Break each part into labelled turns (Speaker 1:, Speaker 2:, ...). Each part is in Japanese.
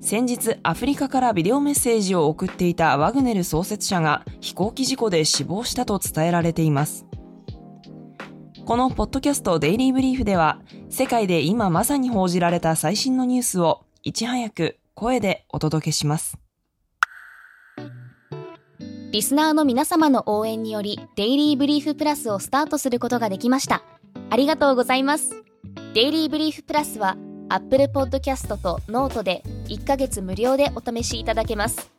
Speaker 1: 先日アフリカからビデオメッセージを送っていたワグネル創設者が飛行機事故で死亡したと伝えられています。このポッドキャストデイリーブリーフでは世界で今まさに報じられた最新のニュースをいち早く声でお届けします。
Speaker 2: リスナーの皆様の応援により Daily Brief Plus をスタートすることができました。ありがとうございます。 Daily Brief Plus は Apple Podcast と note で1ヶ月無料でお試しいただけます。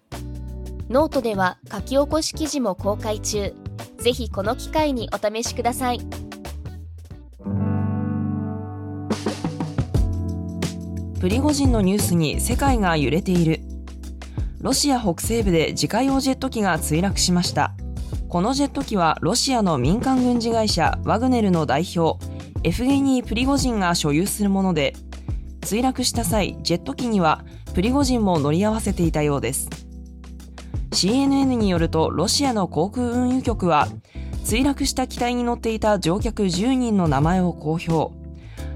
Speaker 2: ノートでは書き起こし記事も公開中。ぜひこの機会にお試しください。
Speaker 1: プリゴジンのニュースに世界が揺れている。ロシア北西部で自家用ジェット機が墜落しました。このジェット機はロシアの民間軍事会社ワグネルの代表、エフゲニー・プリゴジンが所有するもので、墜落した際、ジェット機にはプリゴジンも乗り合わせていたようです。CNN によると、ロシアの航空運輸局は、墜落した機体に乗っていた乗客10人の名前を公表。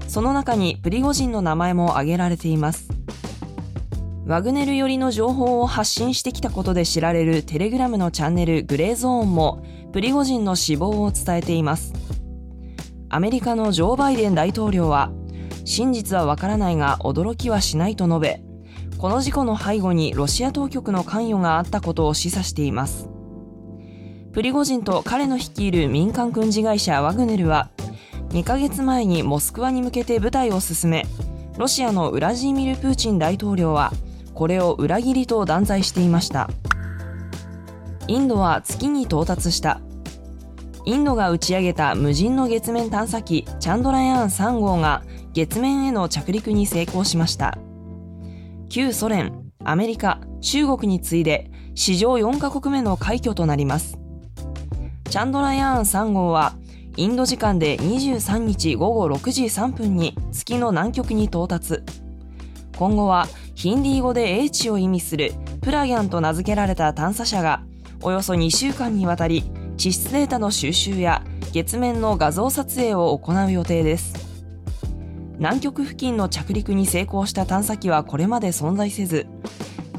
Speaker 1: その中にプリゴジンの名前も挙げられています。ワグネル寄りの情報を発信してきたことで知られるテレグラムのチャンネルグレーゾーンもプリゴジンの死亡を伝えています。アメリカのジョー・バイデン大統領は真実はわからないが驚きはしないと述べ、この事故の背後にロシア当局の関与があったことを示唆しています。プリゴジンと彼の率いる民間軍事会社ワグネルは、2ヶ月前にモスクワに向けて部隊を進め、ロシアのウラジーミル・プーチン大統領は、これを裏切りと断罪していました。インドは月に到達した。インドが打ち上げた無人の月面探査機チャンドラヤーン3号が月面への着陸に成功しました。旧ソ連、アメリカ、中国に次いで史上4カ国目の快挙となります。チャンドラヤーン3号はインド時間で23日午後6時3分に月の南極に到達。今後はヒンディー語で英知を意味するプラギャンと名付けられた探査車がおよそ2週間にわたり地質データの収集や月面の画像撮影を行う予定です。南極付近の着陸に成功した探査機はこれまで存在せず、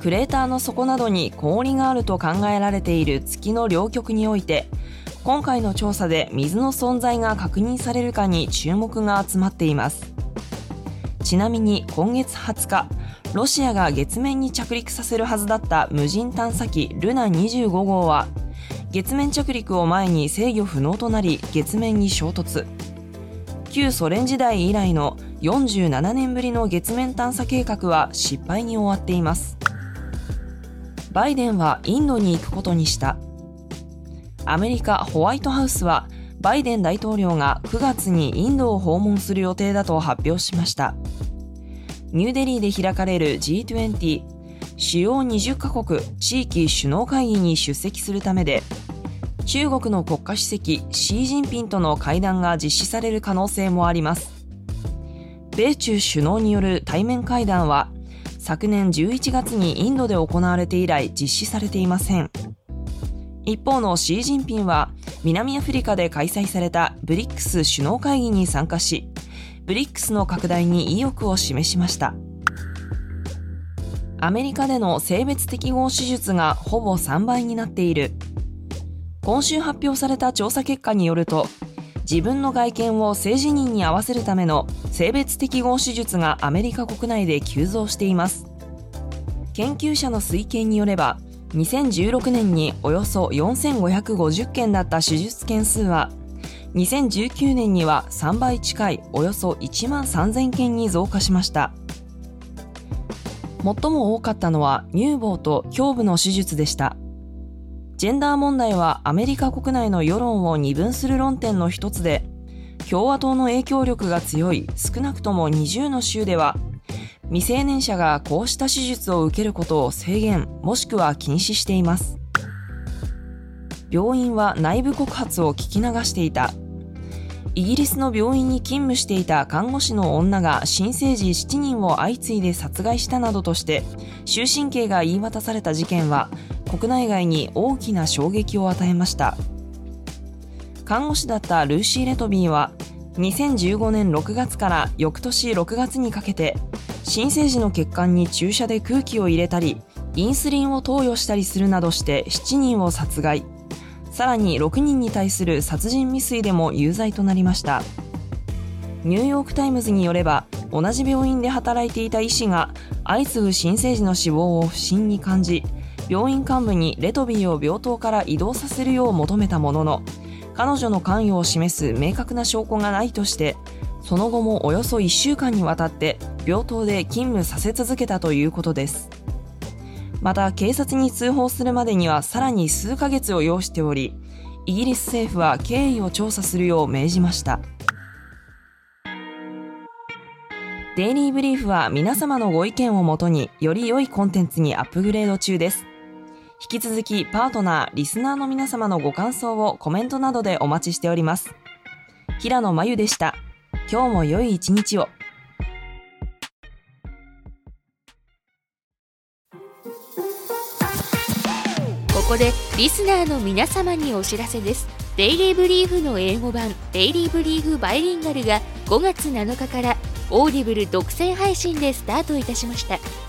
Speaker 1: クレーターの底などに氷があると考えられている月の両極において、今回の調査で水の存在が確認されるかに注目が集まっています。ちなみに今月20日、ロシアが月面に着陸させるはずだった無人探査機ルナ25号は、月面着陸を前に制御不能となり月面に衝突。旧ソ連時代以来の47年ぶりの月面探査計画は失敗に終わっています。バイデンはインドに行くことにした。アメリカホワイトハウスはバイデン大統領が9月にインドを訪問する予定だと発表しました。ニューデリーで開かれる G20 主要20カ国地域首脳会議に出席するためで中国の国家主席シー・ジンピンとの会談が実施される可能性もあります。米中首脳による対面会談は昨年11月にインドで行われて以来実施されていません。一方のシー・ジンピンは南アフリカで開催されたブリックス首脳会議に参加し、ブリックスの拡大に意欲を示しました。アメリカでの性別適合手術がほぼ3倍になっている。今週発表された調査結果によると、自分の外見を性自認に合わせるための性別適合手術がアメリカ国内で急増しています。研究者の推計によれば2016年におよそ4550件だった手術件数は2019年には3倍近いおよそ1万3000件に増加しました最も多かったのは乳房と胸部の手術でしたジェンダー問題はアメリカ国内の世論を二分する論点の一つで共和党の影響力が強い少なくとも20の州では未成年者がこうした手術を受けることを制限もしくは禁止しています。病院は内部告発を聞き流していた。イギリスの病院に勤務していた看護師の女が新生児7人を相次いで殺害したなどとして終身刑が言い渡された事件は国内外に大きな衝撃を与えました。看護師だったルーシー・レトビーは2015年6月から翌年6月にかけて新生児の血管に注射で空気を入れたりインスリンを投与したりするなどして7人を殺害。さらに6人に対する殺人未遂でも有罪となりました。ニューヨーク・タイムズによれば同じ病院で働いていた医師が相次ぐ新生児の死亡を不審に感じ病院幹部にレトビーを病棟から移動させるよう求めたものの彼女の関与を示す明確な証拠がないとしてその後もおよそ1週間にわたって病棟で勤務させ続けたということです。また警察に通報するまでにはさらに数ヶ月を要しておりイギリス政府は経緯を調査するよう命じました。デイリーブリーフは皆様のご意見をもとにより良いコンテンツにアップグレード中です。引き続きパートナー、リスナーの皆様のご感想をコメントなどでお待ちしております。平野真由でした。今日も良い一日を。
Speaker 2: ここでリスナーの皆様にお知らせです Daily Brief の英語版 Daily Brief Bilingual が5月7日から Audible 独占配信でスタートいたしました